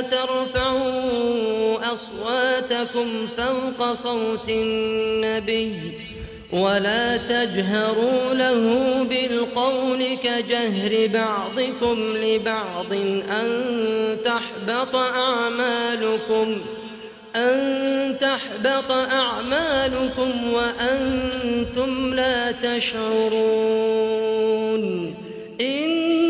ترفعوا أصواتكم فوق صوت النبي ولا تجهروا له بالقول كجهر بعضكم لبعض أن تحبط أعمالكم أن تحبط أعمالكم وأنتم لا تشعرون إن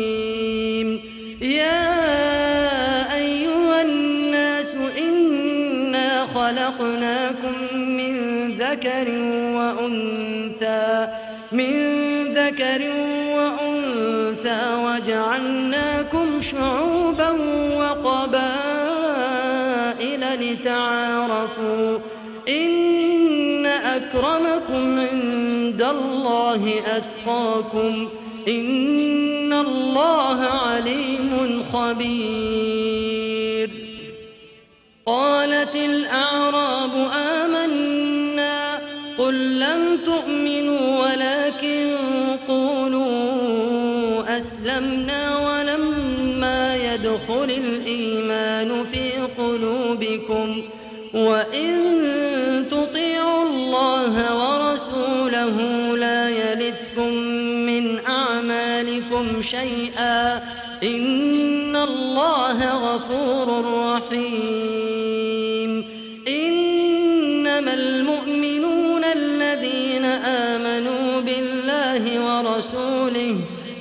ذكر وأنثى وجعلناكم شعوبا وقبائل لتعارفوا إن أكرمكم عند الله أتقاكم إن الله عليم خبير قالت الأعراب آمنا أسلمنا ولما يدخل الإيمان في قلوبكم وإن تطيعوا الله ورسوله لا يلدكم من أعمالكم شيئا إن الله غفور رحيم